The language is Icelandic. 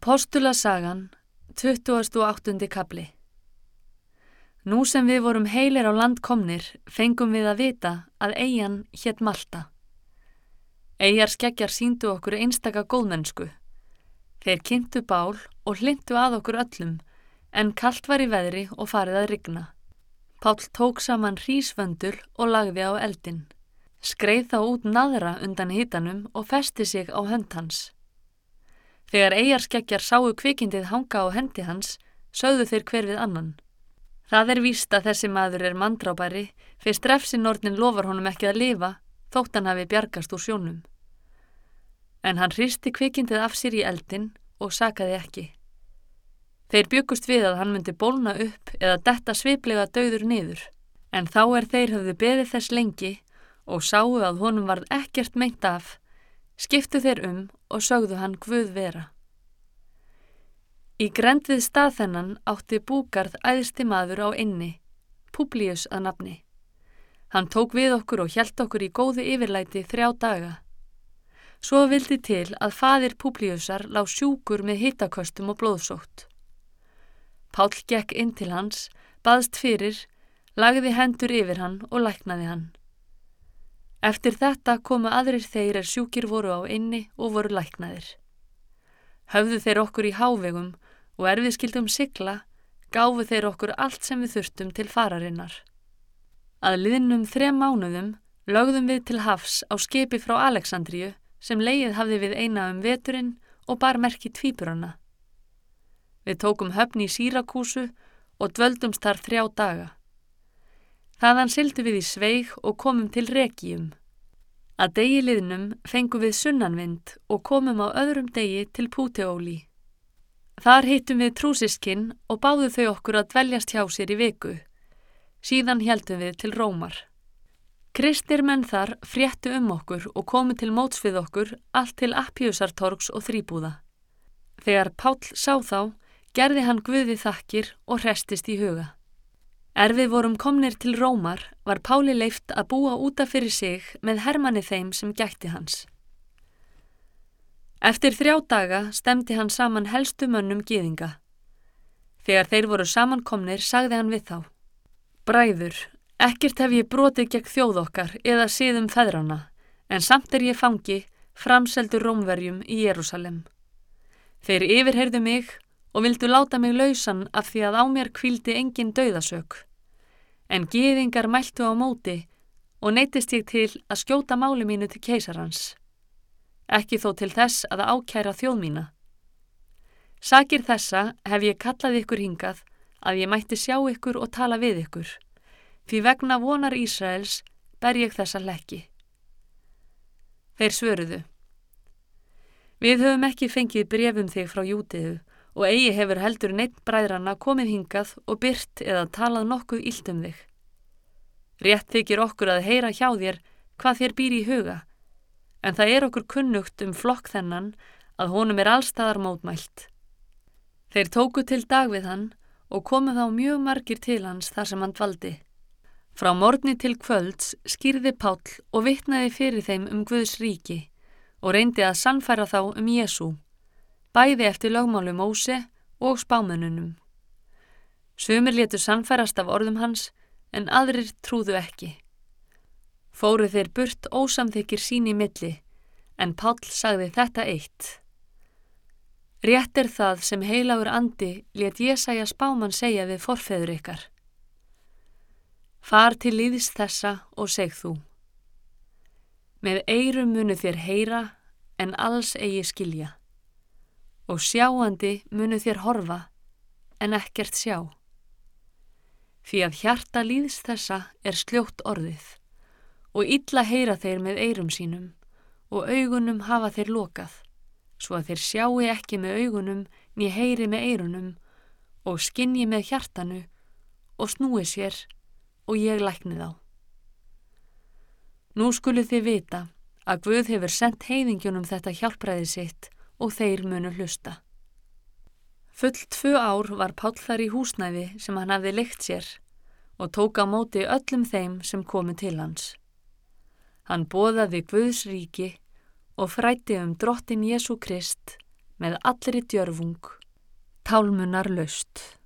Postulasagan, 28. kapli Nú sem við vorum heilir á landkomnir fengum við að vita að eigin hétt Malta. Eigjar skeggjar síndu okkur einstaka góðmennsku. Þeir kynntu bál og hlindu að okkur öllum en kallt var í veðri og farið að rigna. Pál tók saman hrísvöndur og lagði á eldin. Skreið þá út naðra undan hitanum og festi sig á hönd hans. Þegar eigarskeggjar sáu kvikindið hanga á hendi hans, sögðu þeir hver við annan. Það er víst að þessi maður er mandrábæri, fyrst refsinornin lofar honum ekki að lifa, þótt hann hafi bjargast úr sjónum. En hann hristi kvikindið af sér í eldin og sakaði ekki. Þeir byggust við að hann myndi bólna upp eða detta sviplega döður niður, en þá er þeir höfðu beðið þess lengi og sáu að honum varð ekkert meint af, skiptu þeir um og sögðu hann hvud vera. Í grend við stað þennan átti búgarð æðsti maður á inni, Publius að nafni. Hann tók við okkur og hjælt okkur í góðu yfirlæti þrjá daga. Svo vildi til að fadir Publiusar lág sjúkur með hittaköstum og blóðsótt. Pál gekk inn til hans, baðst fyrir, lagði hendur yfir hann og læknaði hann. Eftir þetta komu aðrir þeir er sjúkir voru á inni og voru læknaðir. Höfðu þeir okkur í hávegum og er við skildum sigla, gáfu þeir okkur allt sem við þurftum til fararinnar. Að liðnum þrem mánuðum lögðum við til hafs á skipi frá Aleksandríu sem leið hafði við eina um veturinn og bar merki tvíburana. Við tókum höfni í Sírakúsu og dvöldumst þar þrjá daga. Þaðan sildu við í sveig og komum til Regium. Að degi liðnum fengum við sunnanvind og komum á öðrum degi til Púteóli. Þar hittum við trúsiskinn og báðu þau okkur að dveljast hjá sér í viku. Síðan heldum við til Rómar. Kristir menn þar fréttu um okkur og komu til móts við okkur allt til Appiusartorgs og þrýbúða. Þegar Pál sá þá, gerði hann Guði þakkir og hrestist í huga. Er við vorum komnir til Rómar var Páli leift að búa útaf fyrir sig með hermanni þeim sem gætti hans. Eftir þrjá daga stemdi hann saman helstu mönnum gýðinga. Þegar þeir voru samankomnir sagði hann við þá. Bræður, ekkert hef ég brotið gegn þjóð okkar eða síðum feðrana, en samt er ég fangi framseldur rómverjum í Jérúsalem. Þeir yfirheyrðu mig og vildu láta mig lausan af því að á mér kvildi engin dauðasök. En gýðingar mæltu á móti og neytist ég til að skjóta máli mínu til keisarhans ekki þó til þess að ákæra þjóð mína. Sakir þessa hef ég kallað ykkur hingað að ég mætti sjá ykkur og tala við ykkur, því vegna vonar Ísraels ber ég þessa lekki. Þeir svöruðu. Við höfum ekki fengið brefum þig frá jútiðu og eigi hefur heldur neitt bræðranna komið hingað og byrt eða talað nokkuð ílt um þig. Rétt þykir okkur að heyra hjá þér hvað þér býr í huga en það er okkur kunnugt um flokk þennan að honum er allstaðar mótmælt. Þeir tóku til dag við hann og komu þá mjög margir til hans þar sem hann dvaldi. Frá morgni til kvölds skýrði Páll og vittnaði fyrir þeim um Guðs ríki og reyndi að sannfæra þá um Jésu, bæði eftir lögmálu Móse og spámenunum. Sumir letu sannfærast af orðum hans en aðrir trúðu ekki. Fóru þeir burt ósamþykir sín í milli, en Páll sagði þetta eitt. Rétt er það sem heilagur andi let ég sæja spáman segja við forfeður ykkar. Far til líðist þessa og seg þú. Með eirum munu þér heyra en alls eigi skilja. Og sjáandi munu þér horfa en ekkert sjá. Því að hjarta líðist þessa er sljótt orðið og illa heyra þeir með eirum sínum og augunum hafa þeir lokað, svo að þeir sjáu ekki með augunum ný heyri með eirunum og skinni með hjartanu og snúi sér og ég lækni þá. Nú skulu þið vita að Guð hefur sendt heiðingjunum þetta hjálpræði sitt og þeir munu hlusta. Full tvö ár var Páll þar í húsnæði sem hann hafði leikt sér og tók á móti öllum þeim sem komu til hans. Hann bóðaði Guðs ríki og frætti um drottin Jésu Krist með allri djörfung, tálmunar löst.